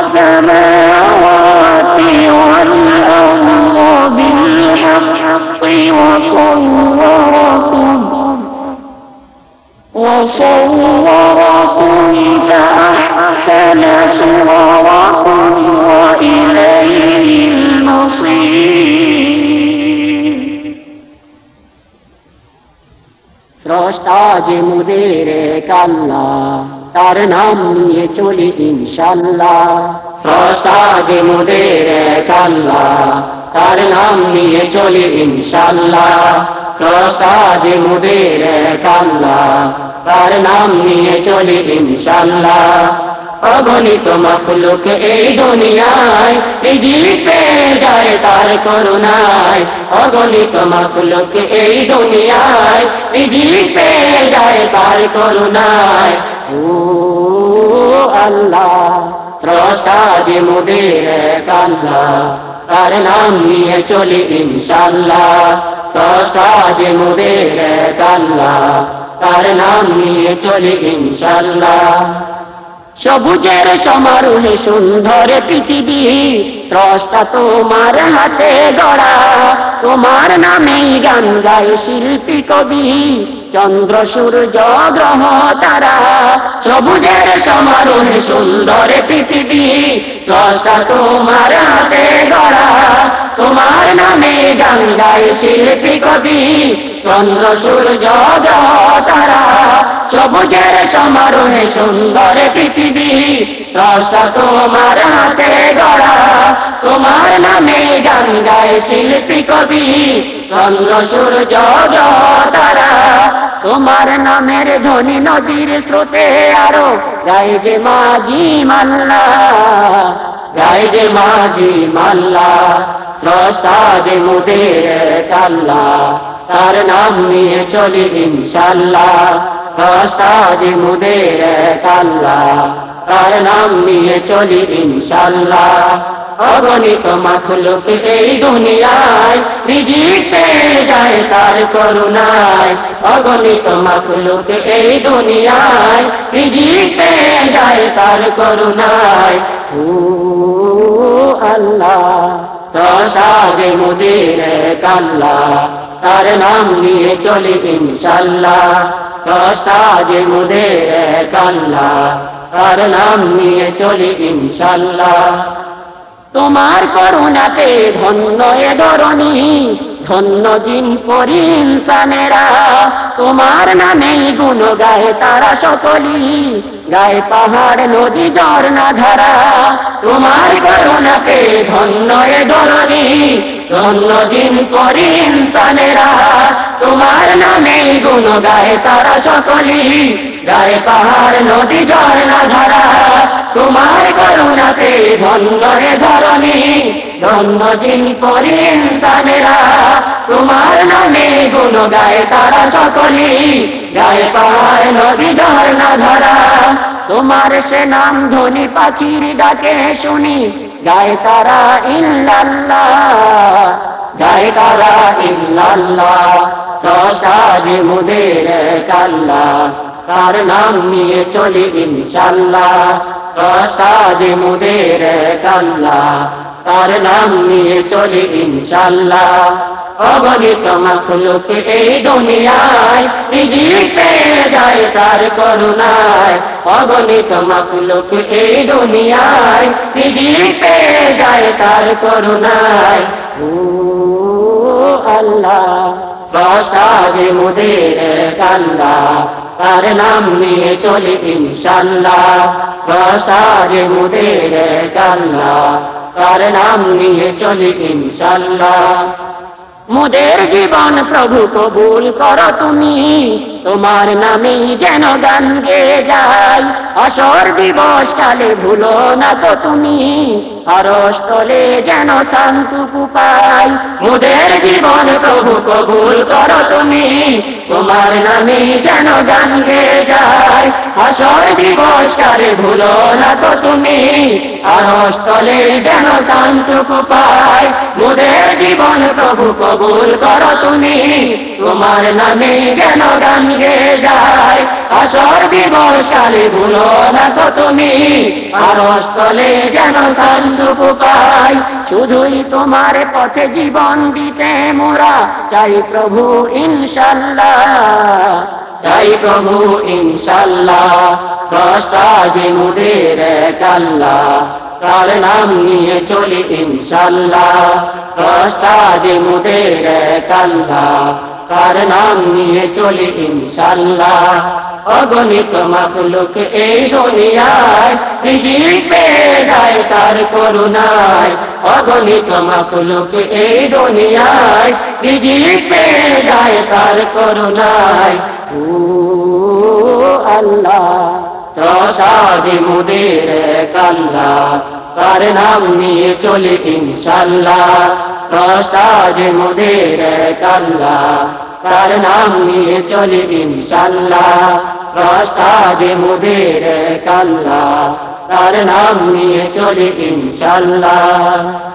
السماوات والأرض بالحق وصوركم. وصوركم فأحسن صوركم وإليه المصير. سرشتا جي مديرك الله. তার নাম নিয়ে চলি ইনশাল্লাহ। স্রষ্টা যে মুদের কাল্লা তার নাম নিয়ে চলি ইনশাল্লাহ। স্রষ্টা যে মুদের কাল্লা তার নাম নিয়ে চলি ইনশাল্লাহ। অগণিত মখলুক এই দুনিয়ায় রিজিক পেয়ে যায় তার করুণায়। অগণিত মখলুক এই দুনিয়ায় রিজিক পেয়ে যায় তার করুণায়। আল্লাহ, স্রষ্টা যে মুদের কাল্লা তার নাম নিয়ে চলি ইনশাল্লাহ স্রষ্টা যে মুদের কাল্লা তার নাম নিয়ে চলি ইনশাল্লাহ সবুজের সমারোহে সুন্দর পৃথিবী, স্রষ্টা তোমার হাতে গড়া। তোমার নামেই গান গায় শিল্পী কবি। চন্দ্র সূর্য গ্রহ তারা সবুজের সমারোহে সুন্দর পৃথিবী স্রষ্টা তোমার হাতে গড়া তোমার নামে গান গায় শিল্পী কবি চন্দ্র সূর্য গ্রহ তারা সবুজের সমারোহে সুন্দর পৃথিবী স্রষ্টা তোমার হাতে গড়া তোমার নামে গান গায় শিল্পী কবি চন্দ্র সূর্য গ্রহ তারা তোমার নামের ধ্বনি নদীর স্রোতে আরও। গায়ে যে মাঝি মাল্লা গায়ে যে মাঝি মাল্লা, স্রষ্টা যে মুদের কাল্লা, তার নাম নিয়ে চলি ইনশাল্লাহ। স্রষ্টা যে মুদের কাল্লা, তার নাম নিয়ে চলি ইনশাল্লাহ। অগণিত মাখলুক এই দুনিয়ায়, রিজিক পেয়ে যায় তার করুণায়। অগণিত মাখলুক এই দুনিয়ায়, রিজিক পেয়ে যায় তার করুণায়। আল্লাহ যে মুদের কাল্লা তার নাম নিয়ে চলি ইনশাল্লাহ। যে মুদের কাল্লা তার নাম নিয়ে চলি ইনশাল্লাহ। তোমার করুণাতে ধন্য এ ধরণী, ধন্য জিন করি ইনসানেরা। তোমার নামেই গুণ গায়ে তারা সকলি গায়ে পাহাড়, নদী, ঝর্ণা, ধারা। তোমার করুণাতে ধন্য এ ধরণী, ধন্য জিন করি ইনসানেরা। তোমার নামেই গুণ গায়ে তারা সকলি গায়ে পাহাড়, নদী, ঝর্ণা, ধারা। তোমার করুণাতে ধন্য রে ধরণী ধন্য জিন করি ইনসানেরা তোমার নামে গুণ গায়ে তারা সকলি, গায়ে পাহাড় নদী ঝর্ণা ধরা। তোমার সে নাম ধনী পাখির ডাকে শুনি, গায়ে তারা ইল্লাল্লাহ, গায়ে তারা ইল্লাল্লাহ। স্রষ্টা যে মুদের কাল্লা তার নাম নিয়ে চলি ইনশাল্লাহ। যে মুদের কাল্লা তার নাম নিয়ে চলি ইনশাল্লাহ। অগণিত মখলুক এই দুনিয়ায় রিজিক পেয়ে যায় তার করুণায়। অগণিত মখলুক এই দুনিয়ায় রিজিক পেয়ে যায় তার করুণায়। ও আল্লাহ। স্রষ্টা যে মুদের তার নাম নিয়ে চলি ইনশাল্লাহ স্রষ্টা যে মুদের তার নাম নিয়ে চলি ইনশাল্লাহ মুদের জীবন প্রভু কবুল করো তুমি, তোমার নামেই যেন গান গে যাই অসর দিবস কালে ভুলো না তো তুমি। হরস্থলে যেন শান্তুকু পাই। মুদের জীবন প্রভু কবুল করো তুমি। তোমার নামে যেন গান গে যায়। হাসর দিবস কালে ভুলো না তো তুমি। হরস্থলে যেন শান্তুকু পাই। মুদের জীবন প্রভু কবুল করো তুমি। তোমার নামে যেন গান গে যায়। আসর দিবস কালে ভুলো না তুমি আর স্থলে যেন শান্তুকু পাই শুধুই তোমার পথে জীবন দিতে মোরা চাই প্রভু ইনশাল্লাহ, চাই প্রভু ইনশাল্লাহ। স্রষ্টা যে মুদের কাল্লা তার নাম নিয়ে চলি ইনশাল্লাহ। স্রষ্টা যে মুদের কাল্লা তার নাম নিয়ে চলি ইনশাল্লাহ। অগণিত মখলুক এই দুনিয়ায় রিজিক পেয়ে যায় তার করুণায়। অগণিত মখলুক এই দুনিয়ায় রিজিক পেয়ে যায় তার করুণায়। ও আল্লাহ ত্রসাদি মুদের কাল্লা তার নাম নিয়ে চলি ইনশাল্লাহ। ত্রসাদি মুদের কাল্লা তার নাম নিয়ে চলি ইনশাল্লাহ ত্রসাদি মুদের কাল্লা তার নাম নিয়ে চলি ইনশাল্লাহ।